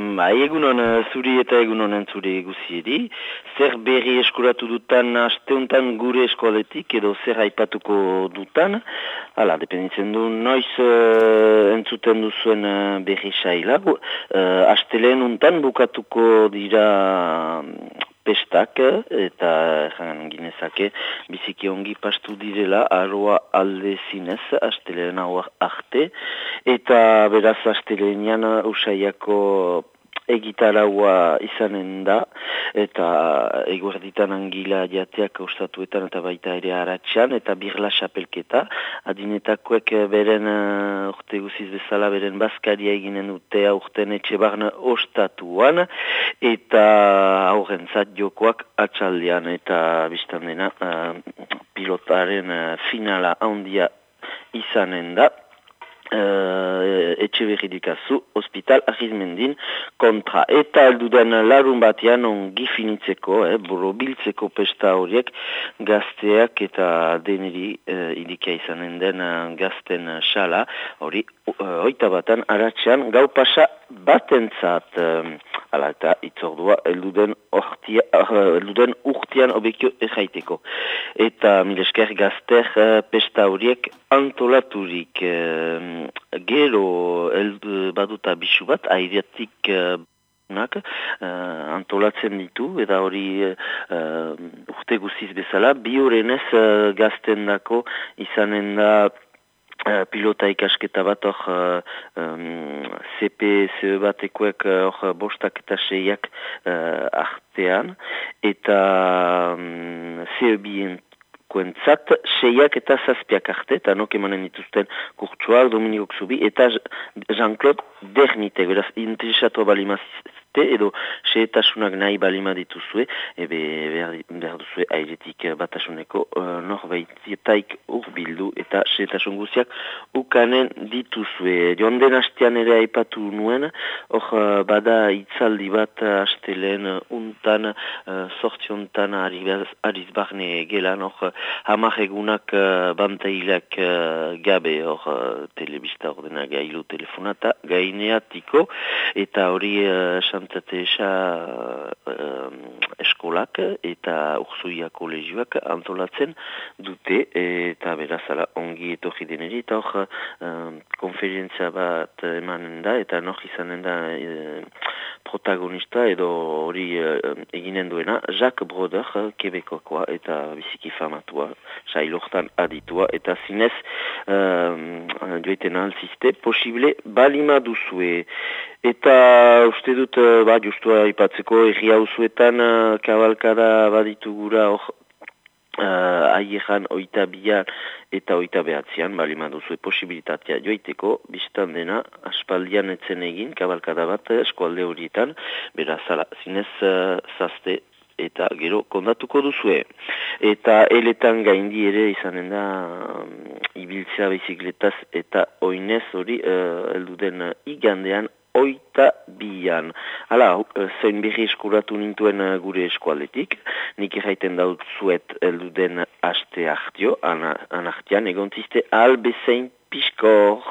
Ba, egun hon zuri eta egun honen zuri guziedi. Zer berri eskuratu dutan asteuntan gure eskoletik edo zer aipatuko dutan. Hala, dependitzen du noiz uh, entzuten duzuen uh, berri saila. Uh, Astelen untan bukatuko dira pestak eta jangan ginezake biziki ongi pastu direla aroa alde zinez astelean hau arte. Eta beraz astelenian usaiako egitaraua izanen da, eta eguerditan angila jateak ustatuetan eta baita ere haratxan, eta birla xapelketa, adinetakoek beren uh, urte guziz bezala, beren bazkaria eginen dute aurten etxe barna ostatuan, eta aurren zat jokoak atxaldean, eta biztan dena uh, pilotaren uh, finala handia izanen da, uh, etxe berridikazu, hospital ahizmendin kontra. Eta alduden larun batean ongi finitzeko, eh, borobiltzeko pesta horiek gazteak eta deneri uh, idikia izanen den uh, gazten xala, hori uh, oita batan aratzean gau pasa batentzat. Uh, Hala eta itzordua elduden, ortia, uh, elduden urtian obekio erraiteko. Eta milesker gazter uh, pesta horiek antolaturik uh, gero eldu baduta bisu bat, aireatik uh, antolatzen ditu, eta hori uh, urte guziz bezala, bi horrenez uh, gazten dako izanen da Uh, pilota ikasketa bat hor um, CP batekoek hor bostak eta seiak uh, artean. Eta um, CEBien kuentzat, seiak eta zazpiak arte, eta nok emanen dituzten kurtsuak, Dominikok zubi, eta Jean-Claude Dernite, beraz, interesatu balimaz edo seetasunak nahi balima dituzue, ebe behar, behar duzue airetik batasuneko uh, norbaitietaik urbildu eta seetasun guziak ukanen dituzue. Joan den hastean ere aipatu nuen, hor uh, bada itzaldi bat hastelen uh, untan, uh, sortziontan ariz barne gelan, hor hamar egunak uh, bantailak uh, gabe, hor uh, telebista ordena gailu telefonata, gaineatiko, eta hori uh, Santate eskolak eta ursuia kolegioak antolatzen dute eta berazala ongi etorri deneri eta hor uh, konferientzia bat emanen da eta nor izanen da uh, protagonista edo hori uh, eginen duena Jacques Broder kebekoakoa eta biziki famatua sailortan aditua eta zinez uh, joiten alziste posible balima duzue Eta uste dut, eh, ba, justua ipatzeko, erri hauzuetan uh, kabalkada baditu gura hor uh, aieran oita bian eta oita behatzean, bali maduzue posibilitatea joiteko, biztan dena, aspaldian etzen egin, kabalkada bat eskualde horietan, beraz, zinez uh, zazte eta gero kondatuko duzue. Eta eletan gaindi ere izanen da um, ibiltzea bizikletaz eta oinez hori uh, elduden uh, igandean oita bian. Hala, eh, zein berri eskuratu nintuen eh, gure eskualetik, nik erraiten daut zuet elduden aste hartio, anartian, egon ziste albezein piskor.